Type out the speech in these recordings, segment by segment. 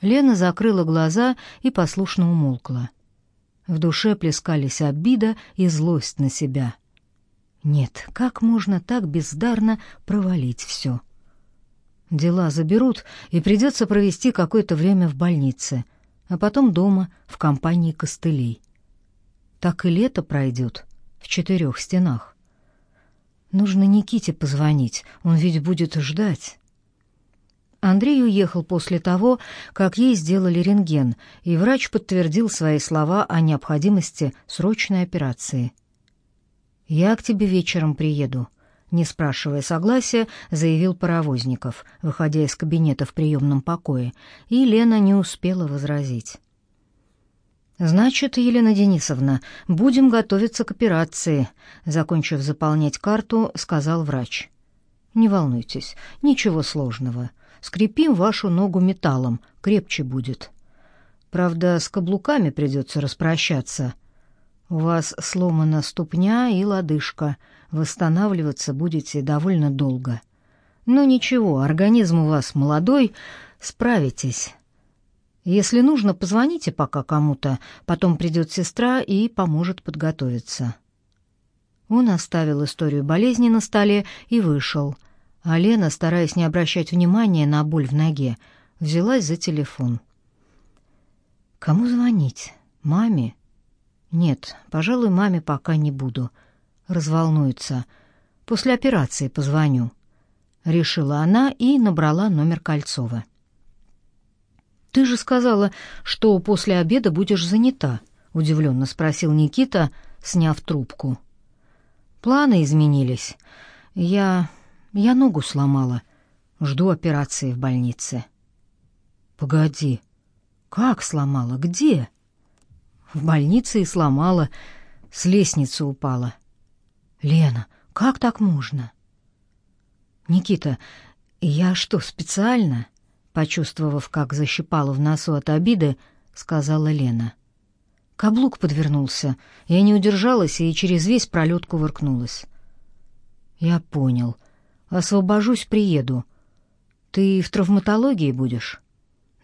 Лена закрыла глаза и послушно умолкла. В душе плескались обида и злость на себя. Нет, как можно так бездарно провалить все? Дела заберут, и придется провести какое-то время в больнице, а потом дома, в компании костылей. Так и лето пройдет в четырех стенах. Нужно Никите позвонить, он ведь будет ждать. Андрей уехал после того, как ей сделали рентген, и врач подтвердил свои слова о необходимости срочной операции. «Я к тебе вечером приеду», — не спрашивая согласия, заявил Паровозников, выходя из кабинета в приемном покое, и Лена не успела возразить. «Значит, Елена Денисовна, будем готовиться к операции», — закончив заполнять карту, сказал врач. «Не волнуйтесь, ничего сложного. Скрепим вашу ногу металлом, крепче будет. Правда, с каблуками придется распрощаться. У вас сломана ступня и лодыжка, восстанавливаться будете довольно долго. Но ничего, организм у вас молодой, справитесь. Если нужно, позвоните пока кому-то, потом придет сестра и поможет подготовиться». Он оставил историю болезни на столе и вышел — а Лена, стараясь не обращать внимания на боль в ноге, взялась за телефон. Кому звонить? Маме? Нет, пожалуй, маме пока не буду. Разволнуется. После операции позвоню. Решила она и набрала номер Кольцова. Ты же сказала, что после обеда будешь занята, удивленно спросил Никита, сняв трубку. Планы изменились. Я я ногу сломала. Жду операции в больнице. Погоди. Как сломала? Где? В больнице и сломала. С лестницы упала. Лена, как так можно? Никита, я что, специально? Почувствовав, как защипало в носу от обиды, сказала Лена. Каблук подвернулся. Я не удержалась и через весь пролет кувыркнулась. Я понял. — Освобожусь, приеду. Ты в травматологии будешь?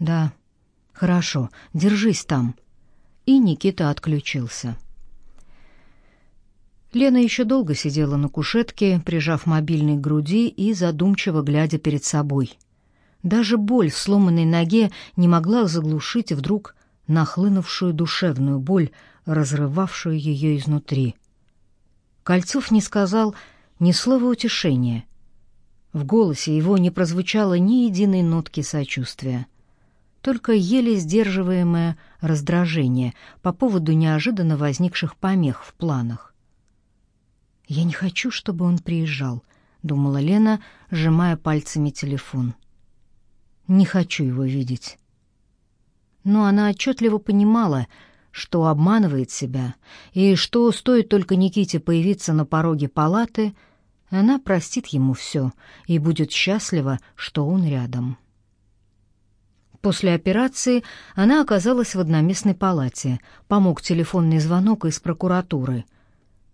Да. Хорошо, держись там. И Никита отключился. Лена еще долго сидела на кушетке, прижав мобильный к груди и задумчиво глядя перед собой. Даже боль в сломанной ноге не могла заглушить вдруг нахлынувшую душевную боль, разрывавшую ее изнутри. Кольцов не сказал ни слова утешения — в голосе его не прозвучало ни единой нотки сочувствия, только еле сдерживаемое раздражение по поводу неожиданно возникших помех в планах. «Я не хочу, чтобы он приезжал», — думала Лена, сжимая пальцами телефон. «Не хочу его видеть». Но она отчетливо понимала, что обманывает себя, и что стоит только Никите появиться на пороге палаты — она простит ему все и будет счастлива, что он рядом. После операции она оказалась в одноместной палате, помог телефонный звонок из прокуратуры.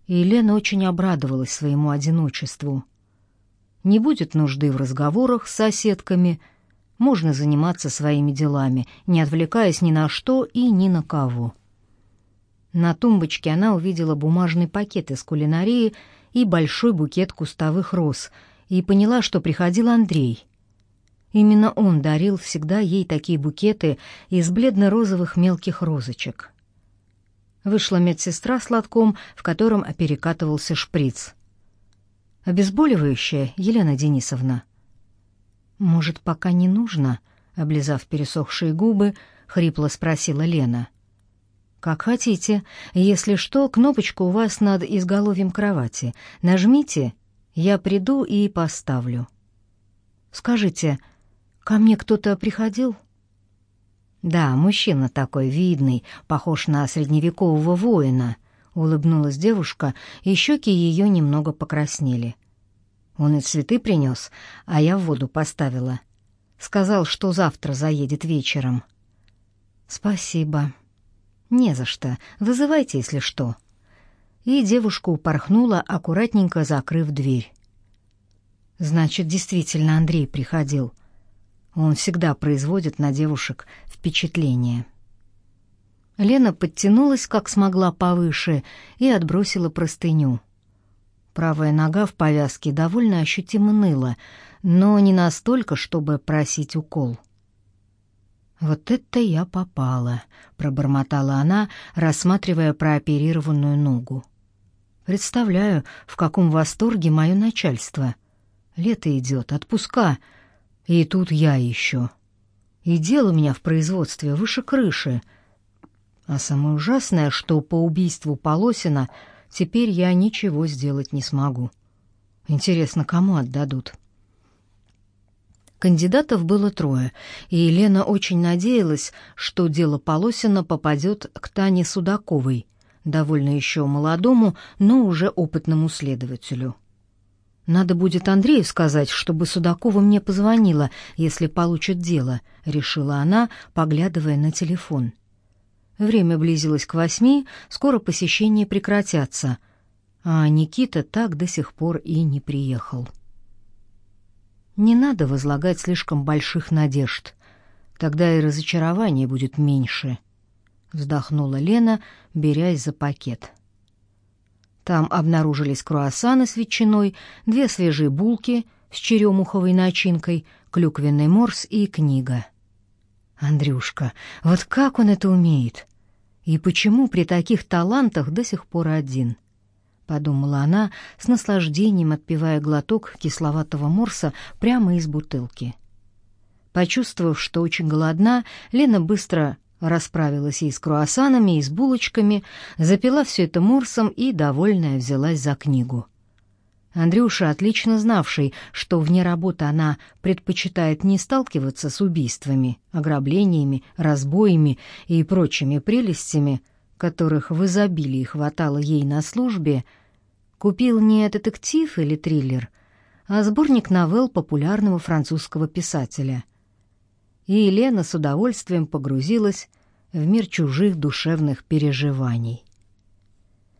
И Лена очень обрадовалась своему одиночеству. Не будет нужды в разговорах с соседками, можно заниматься своими делами, не отвлекаясь ни на что и ни на кого. На тумбочке она увидела бумажный пакет из кулинарии и большой букет кустовых роз, и поняла, что приходил Андрей. Именно он дарил всегда ей такие букеты из бледно-розовых мелких розочек. Вышла медсестра с лотком, в котором оперекатывался шприц. «Обезболивающее, Елена Денисовна?» «Может, пока не нужно?» — облизав пересохшие губы, хрипло спросила Лена. «Как хотите. Если что, кнопочка у вас над изголовьем кровати. Нажмите, я приду и поставлю». «Скажите, ко мне кто-то приходил?» «Да, мужчина такой видный, похож на средневекового воина», — улыбнулась девушка, и щеки ее немного покраснели. «Он и цветы принес, а я в воду поставила. Сказал, что завтра заедет вечером». «Спасибо», «Не за что. Вызывайте, если что». И девушка упорхнула, аккуратненько закрыв дверь. «Значит, действительно Андрей приходил. Он всегда производит на девушек впечатление. Лена подтянулась, как смогла, повыше и отбросила простыню. Правая нога в повязке довольно ощутимо ныла, но не настолько, чтобы просить укол. «Вот это я попала», — пробормотала она, рассматривая прооперированную ногу. «Представляю, в каком восторге мое начальство. Лето идет, отпуска, и тут я еще. И дело у меня в производстве выше крыши. А самое ужасное, что по убийству Полосина теперь я ничего сделать не смогу. Интересно, кому отдадут?» Кандидатов было трое, и Елена очень надеялась, что дело Полосина попадет к Тане Судаковой, довольно еще молодому, но уже опытному следователю. «Надо будет Андрею сказать, чтобы Судакова мне позвонила, если получит дело», — решила она, поглядывая на телефон. Время близилось к восьми, скоро посещения прекратятся, а Никита так до сих пор и не приехал. Не надо возлагать слишком больших надежд. Тогда и разочарование будет меньше, вздохнула Лена, берясь за пакет. Там обнаружились круассаны с ветчиной, две свежие булки с черемуховой начинкой, клюквенный морс и книга. Андрюшка, вот как он это умеет? И почему при таких талантах до сих пор один? — подумала она, с наслаждением отпивая глоток кисловатого морса прямо из бутылки. Почувствовав, что очень голодна, Лена быстро расправилась и с круассанами, и с булочками, запила все это морсом и, довольная, взялась за книгу. Андрюша, отлично знавший, что вне работы она предпочитает не сталкиваться с убийствами, ограблениями, разбоями и прочими прелестями, которых в изобилии хватало ей на службе, купил не детектив или триллер, а сборник новелл популярного французского писателя. И Елена с удовольствием погрузилась в мир чужих душевных переживаний.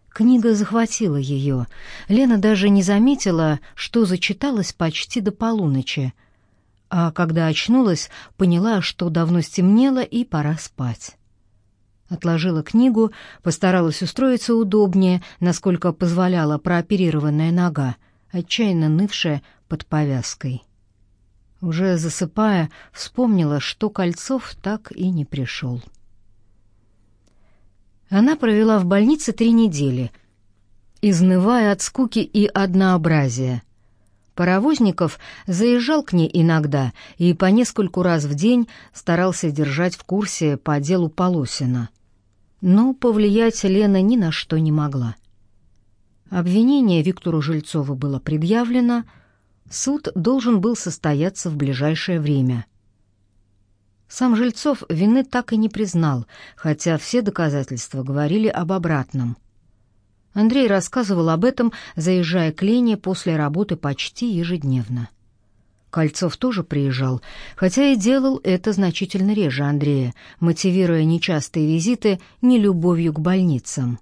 Книга захватила ее. Лена даже не заметила, что зачиталась почти до полуночи, а когда очнулась, поняла, что давно стемнело и пора спать. Отложила книгу, постаралась устроиться удобнее, насколько позволяла прооперированная нога, отчаянно нывшая под повязкой. Уже засыпая, вспомнила, что Кольцов так и не пришел. Она провела в больнице три недели, изнывая от скуки и однообразия. Паровозников заезжал к ней иногда и по нескольку раз в день старался держать в курсе по делу Полосина — но повлиять Лена ни на что не могла. Обвинение Виктору Жильцову было предъявлено, суд должен был состояться в ближайшее время. Сам Жильцов вины так и не признал, хотя все доказательства говорили об обратном. Андрей рассказывал об этом, заезжая к Лене после работы почти ежедневно. Кольцов тоже приезжал, хотя и делал это значительно реже Андрея, мотивируя нечастые визиты нелюбовью к больницам.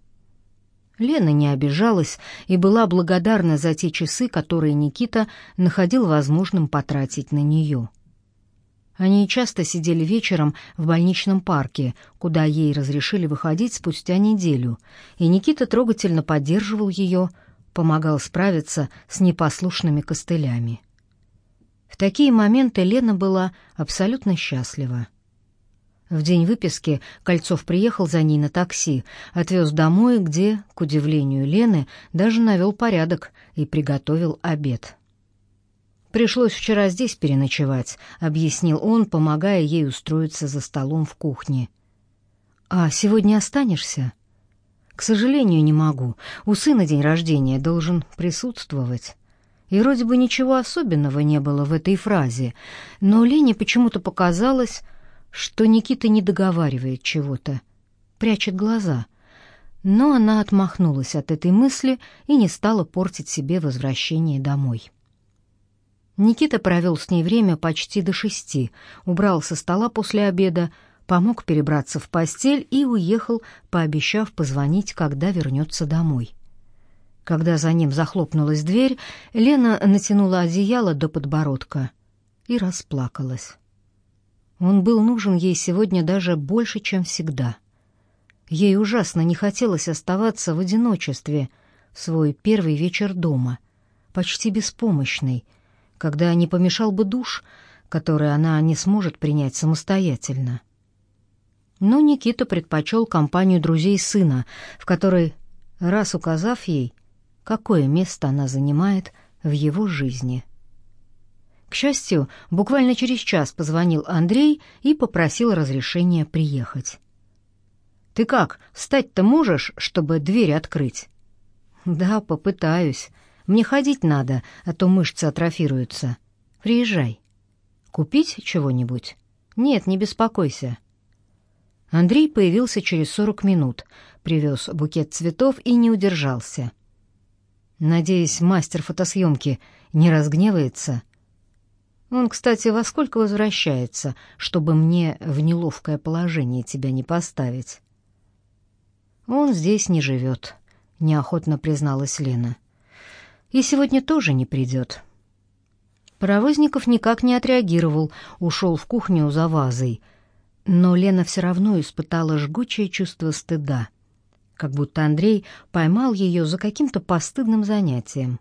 Лена не обижалась и была благодарна за те часы, которые Никита находил возможным потратить на нее. Они часто сидели вечером в больничном парке, куда ей разрешили выходить спустя неделю, и Никита трогательно поддерживал ее, помогал справиться с непослушными костылями. В такие моменты Лена была абсолютно счастлива. В день выписки Кольцов приехал за ней на такси, отвез домой, где, к удивлению Лены, даже навел порядок и приготовил обед. «Пришлось вчера здесь переночевать», — объяснил он, помогая ей устроиться за столом в кухне. «А сегодня останешься?» «К сожалению, не могу. У сына день рождения должен присутствовать». И вроде бы ничего особенного не было в этой фразе, но Лене почему-то показалось, что Никита не договаривает чего-то, прячет глаза. Но она отмахнулась от этой мысли и не стала портить себе возвращение домой. Никита провел с ней время почти до шести, убрал со стола после обеда, помог перебраться в постель и уехал, пообещав позвонить, когда вернется домой. Когда за ним захлопнулась дверь, Лена натянула одеяло до подбородка и расплакалась. Он был нужен ей сегодня даже больше, чем всегда. Ей ужасно не хотелось оставаться в одиночестве в свой первый вечер дома, почти беспомощной, когда не помешал бы душ, который она не сможет принять самостоятельно. Но Никита предпочел компанию друзей сына, в которой, раз указав ей, какое место она занимает в его жизни – к счастью, буквально через час позвонил Андрей и попросил разрешения приехать. «Ты как, встать-то можешь, чтобы дверь открыть?» «Да, попытаюсь. Мне ходить надо, а то мышцы атрофируются. Приезжай. Купить чего-нибудь?» «Нет, не беспокойся». Андрей появился через сорок минут, привез букет цветов и не удержался. «Надеюсь, мастер фотосъемки не разгневается?» Он, кстати, во сколько возвращается, чтобы мне в неловкое положение тебя не поставить? Он здесь не живет, неохотно призналась Лена. И сегодня тоже не придет. Паровозников никак не отреагировал, ушел в кухню за вазой. Но Лена все равно испытала жгучее чувство стыда, как будто Андрей поймал ее за каким-то постыдным занятием.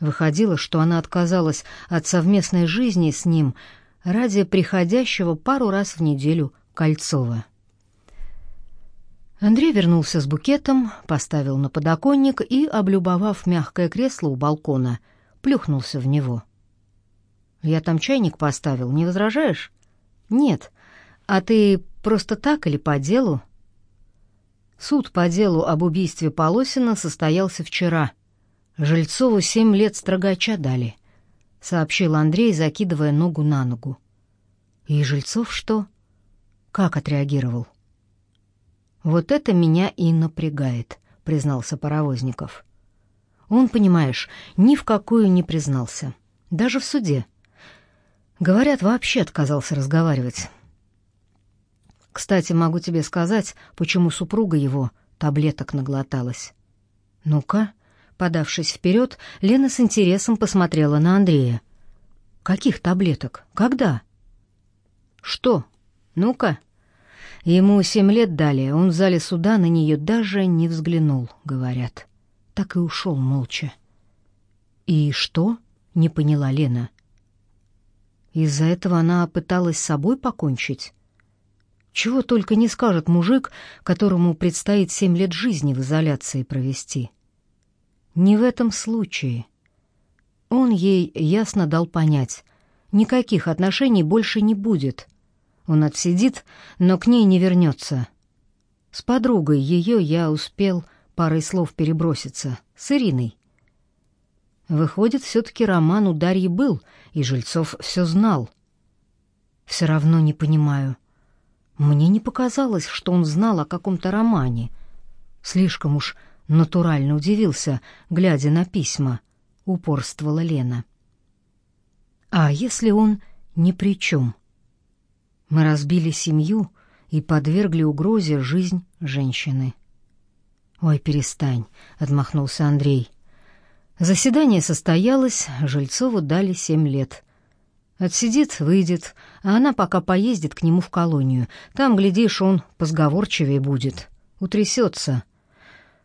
Выходило, что она отказалась от совместной жизни с ним ради приходящего пару раз в неделю Кольцова. Андрей вернулся с букетом, поставил на подоконник и, облюбовав мягкое кресло у балкона, плюхнулся в него. «Я там чайник поставил, не возражаешь?» «Нет. А ты просто так или по делу?» Суд по делу об убийстве Полосина состоялся вчера — Жильцову семь лет строгача дали, сообщил Андрей, закидывая ногу на ногу. И Жильцов что? Как отреагировал? Вот это меня и напрягает, признался Паровозников. Он, понимаешь, ни в какую не признался, даже в суде. Говорят, вообще отказался разговаривать. Кстати, могу тебе сказать, почему супруга его таблеток наглоталась. Ну-ка, Подавшись вперед, Лена с интересом посмотрела на Андрея. «Каких таблеток? Когда?» «Что? Ну-ка». Ему семь лет дали, он в зале суда на нее даже не взглянул, говорят. Так и ушел молча. «И что?» — не поняла Лена. Из-за этого она пыталась с собой покончить. Чего только не скажет мужик, которому предстоит семь лет жизни в изоляции провести. Не в этом случае. Он ей ясно дал понять, никаких отношений больше не будет. Он отсидит, но к ней не вернется. С подругой ее я успел парой слов переброситься, с Ириной. Выходит, все-таки роман у Дарьи был, и Жильцов все знал. Все равно не понимаю. Мне не показалось, что он знал о каком-то романе. Слишком уж натурально удивился, глядя на письма, упорствовала Лена. А если он ни при чем? Мы разбили семью и подвергли угрозе жизнь женщины. Ой, перестань, отмахнулся Андрей. Заседание состоялось, Жильцову дали семь лет. Отсидит, выйдет, а она пока поездит к нему в колонию. Там, глядишь, он позговорчивее будет, утрясется.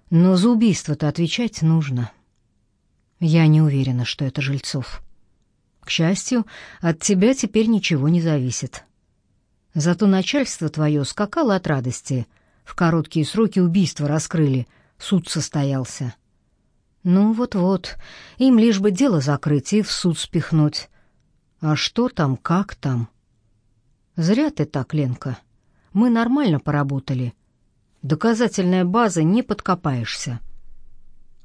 Но за убийство-то отвечать нужно. Я не уверена, что это Жильцов. К счастью, от тебя теперь ничего не зависит. Зато начальство твое скакало от радости. В короткие сроки убийства раскрыли, суд состоялся. Ну вот-вот, им лишь бы дело закрыть и в суд спихнуть. А что там, как там? Зря ты так, Ленка. Мы нормально поработали — доказательная база не подкопаешься.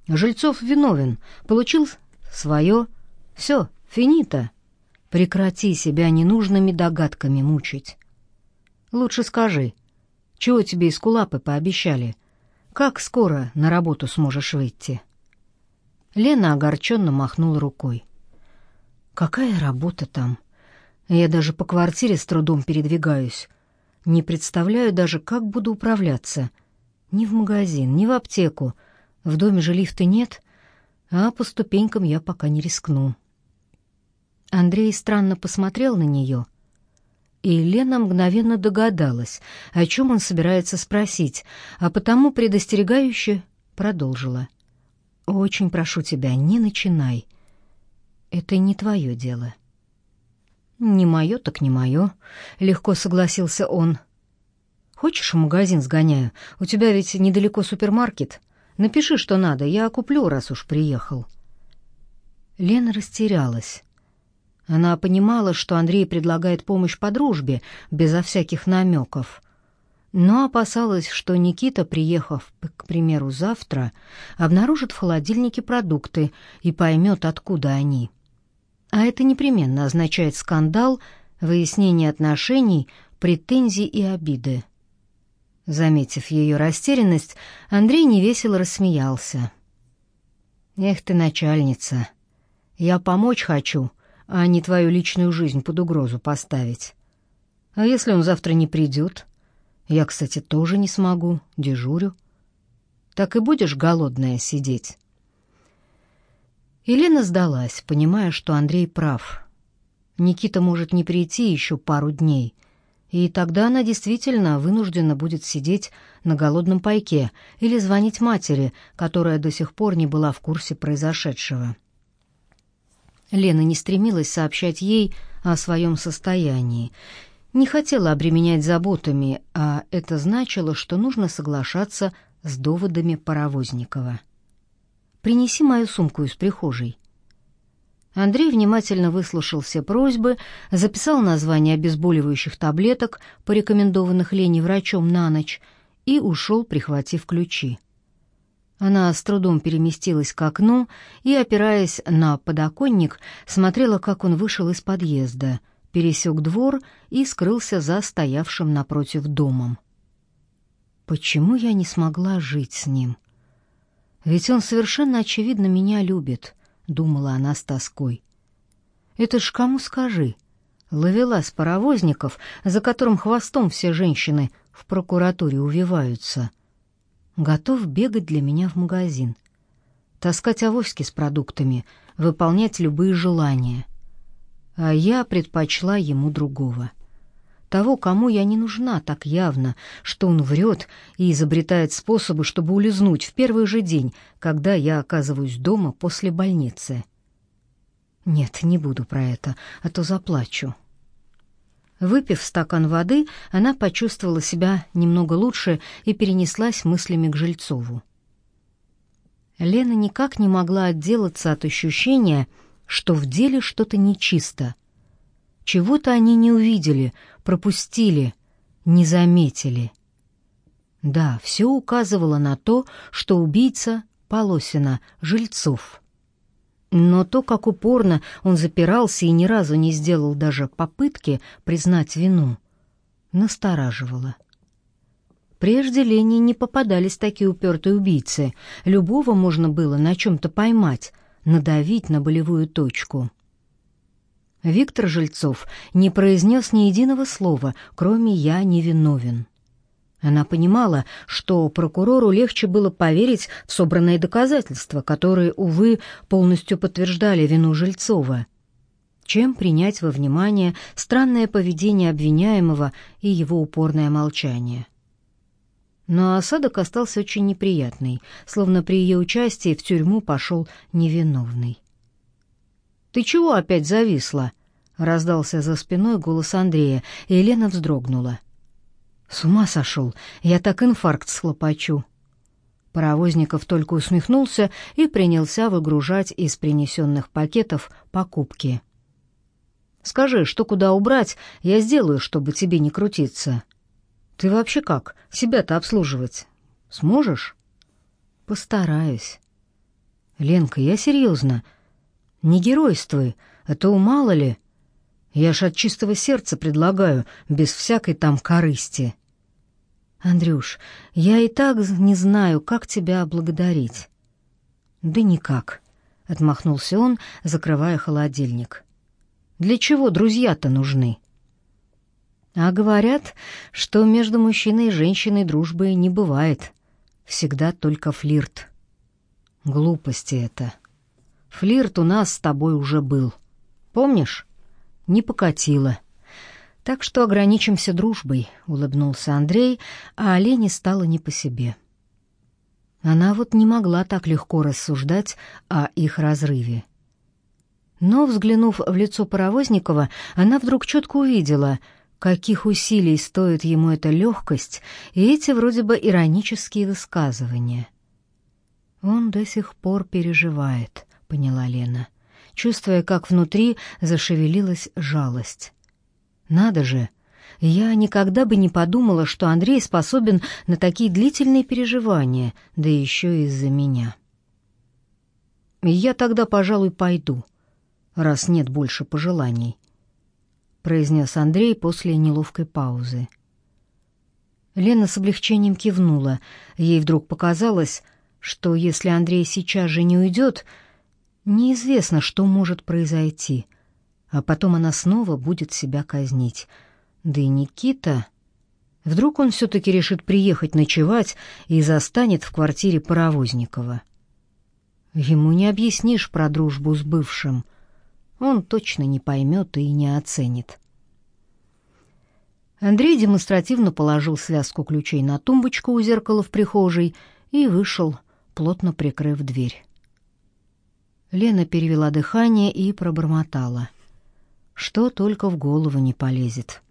Жильцов виновен, получил свое. Все, финита. Прекрати себя ненужными догадками мучить. Лучше скажи, чего тебе из кулапы пообещали? Как скоро на работу сможешь выйти?» Лена огорченно махнула рукой. «Какая работа там? Я даже по квартире с трудом передвигаюсь. Не представляю даже, как буду управляться. Ни в магазин, ни в аптеку. В доме же лифта нет, а по ступенькам я пока не рискну. Андрей странно посмотрел на нее. И Лена мгновенно догадалась, о чем он собирается спросить, а потому предостерегающе продолжила. «Очень прошу тебя, не начинай. Это не твое дело». «Не мое, так не мое», — легко согласился он. «Хочешь, в магазин сгоняю? У тебя ведь недалеко супермаркет. Напиши, что надо, я куплю, раз уж приехал». Лена растерялась. Она понимала, что Андрей предлагает помощь по дружбе, безо всяких намеков. Но опасалась, что Никита, приехав, к примеру, завтра, обнаружит в холодильнике продукты и поймет, откуда они. А это непременно означает скандал, выяснение отношений, претензий и обиды. Заметив ее растерянность, Андрей невесело рассмеялся. «Эх ты, начальница, я помочь хочу, а не твою личную жизнь под угрозу поставить. А если он завтра не придет? Я, кстати, тоже не смогу, дежурю. Так и будешь голодная сидеть?» Елена сдалась, понимая, что Андрей прав. Никита может не прийти еще пару дней, и тогда она действительно вынуждена будет сидеть на голодном пайке или звонить матери, которая до сих пор не была в курсе произошедшего. Лена не стремилась сообщать ей о своем состоянии, не хотела обременять заботами, а это значило, что нужно соглашаться с доводами Паровозникова. «Принеси мою сумку из прихожей». Андрей внимательно выслушал все просьбы, записал названия обезболивающих таблеток, порекомендованных Лене врачом на ночь, и ушел, прихватив ключи. Она с трудом переместилась к окну и, опираясь на подоконник, смотрела, как он вышел из подъезда, пересек двор и скрылся за стоявшим напротив домом. Почему я не смогла жить с ним? Ведь он совершенно очевидно меня любит, думала она с тоской. Это ж кому скажи? Ловелас паровозников, за которым хвостом все женщины в прокуратуре увиваются готов бегать для меня в магазин, таскать авоськи с продуктами, выполнять любые желания. А я предпочла ему другого. Того, кому я не нужна так явно, что он врет и изобретает способы, чтобы улизнуть в первый же день, когда я оказываюсь дома после больницы. Нет, не буду про это, а то заплачу. Выпив стакан воды, она почувствовала себя немного лучше и перенеслась мыслями к Жильцову. Лена никак не могла отделаться от ощущения, что в деле что-то нечисто. Чего-то они не увидели, пропустили, не заметили. Да, все указывало на то, что убийца Полосина, Жильцов. Но то, как упорно он запирался и ни разу не сделал даже попытки признать вину, настораживало. Прежде Лене не попадались такие упертые убийцы. Любого можно было на чем-то поймать, надавить на болевую точку. Виктор Жильцов не произнес ни единого слова, кроме «я невиновен». Она понимала, что прокурору легче было поверить в собранные доказательства, которые, увы, полностью подтверждали вину Жильцова, чем принять во внимание странное поведение обвиняемого и его упорное молчание. Но осадок остался очень неприятный, словно при ее участии в тюрьму пошел невиновный. «Ты чего опять зависла?» — раздался за спиной голос Андрея, и Елена вздрогнула — с ума сошел, я так инфаркт схлопочу. Паровозников только усмехнулся и принялся выгружать из принесенных пакетов покупки. «Скажи, что куда убрать, я сделаю, чтобы тебе не крутиться. Ты вообще как, себя-то обслуживать сможешь?» «Постараюсь». «Ленка, я серьезно. Не геройствуй, а то мало ли. Я ж от чистого сердца предлагаю, без всякой там корысти». Андрюш, я и так не знаю, как тебя благодарить. Да никак, отмахнулся он, закрывая холодильник. Для чего друзья-то нужны? А говорят, что между мужчиной и женщиной дружбы не бывает. Всегда только флирт. Глупости это. Флирт у нас с тобой уже был. Помнишь? Не покатило. Так что ограничимся дружбой, улыбнулся Андрей, а Олене стало не по себе. Она вот не могла так легко рассуждать о их разрыве. Но, взглянув в лицо Паровозникова, она вдруг четко увидела, каких усилий стоит ему эта легкость и эти вроде бы иронические высказывания. «Он до сих пор переживает», — поняла Лена, чувствуя, как внутри зашевелилась жалость. «Надо же!» Я никогда бы не подумала, что Андрей способен на такие длительные переживания, да еще из-за меня. «Я тогда, пожалуй, пойду», раз нет больше пожеланий», — произнес Андрей после неловкой паузы. Лена с облегчением кивнула. Ей вдруг показалось, что если Андрей сейчас же не уйдет, неизвестно, что может произойти, а потом она снова будет себя казнить. Да и Никита... Вдруг он все-таки решит приехать ночевать и застанет в квартире Паровозникова. Ему не объяснишь про дружбу с бывшим — он точно не поймет и не оценит. Андрей демонстративно положил связку ключей на тумбочку у зеркала в прихожей и вышел, плотно прикрыв дверь. Лена перевела дыхание и пробормотала. Что только в голову не полезет.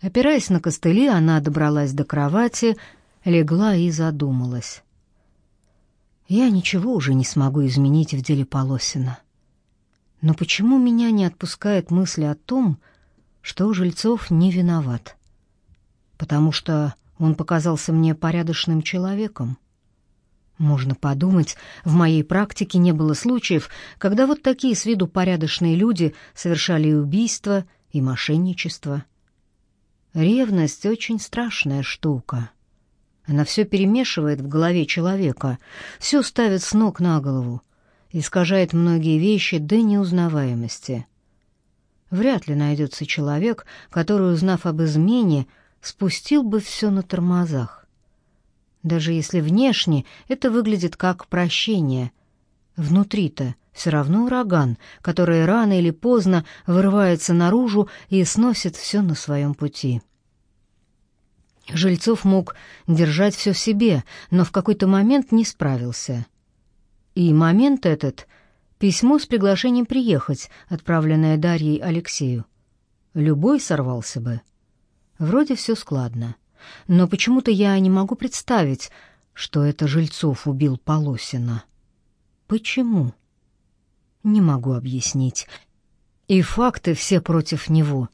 Опираясь на костыли, она добралась до кровати, легла и задумалась. Я ничего уже не смогу изменить в деле Полосина. Но почему меня не отпускает мысль о том, что Жильцов не виноват? Потому что он показался мне порядочным человеком. Можно подумать, в моей практике не было случаев, когда вот такие с виду порядочные люди совершали и убийство, и мошенничество. Ревность — очень страшная штука. Она все перемешивает в голове человека, все ставит с ног на голову, искажает многие вещи до неузнаваемости. Вряд ли найдется человек, который, узнав об измене, спустил бы все на тормозах. Даже если внешне это выглядит как прощение, внутри-то все равно ураган, который рано или поздно вырывается наружу и сносит все на своем пути. Жильцов мог держать все в себе, но в какой-то момент не справился. И момент этот — письмо с приглашением приехать, отправленное Дарьей Алексею. Любой сорвался бы. Вроде все складно. Но почему-то я не могу представить, что это Жильцов убил Полосина. Почему? Не могу объяснить. И факты все против него.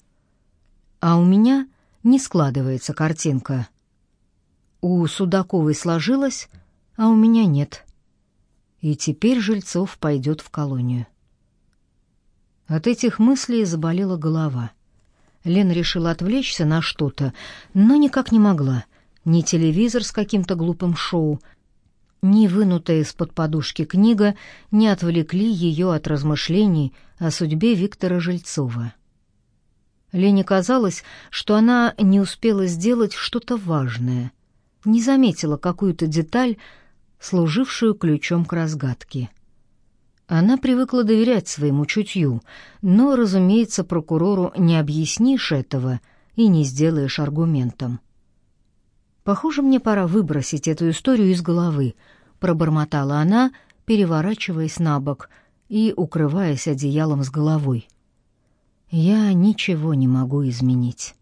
А у меня не складывается картинка. У Судаковой сложилось, а у меня нет и теперь Жильцов пойдет в колонию. От этих мыслей заболела голова. Лена решила отвлечься на что-то, но никак не могла. Ни телевизор с каким-то глупым шоу, ни вынутая из-под подушки книга не отвлекли ее от размышлений о судьбе Виктора Жильцова. Лене казалось, что она не успела сделать что-то важное, не заметила какую-то деталь, служившую ключом к разгадке. Она привыкла доверять своему чутью, но, разумеется, прокурору не объяснишь этого и не сделаешь аргументом. «Похоже, мне пора выбросить эту историю из головы», — пробормотала она, переворачиваясь на бок и укрываясь одеялом с головой. «Я ничего не могу изменить».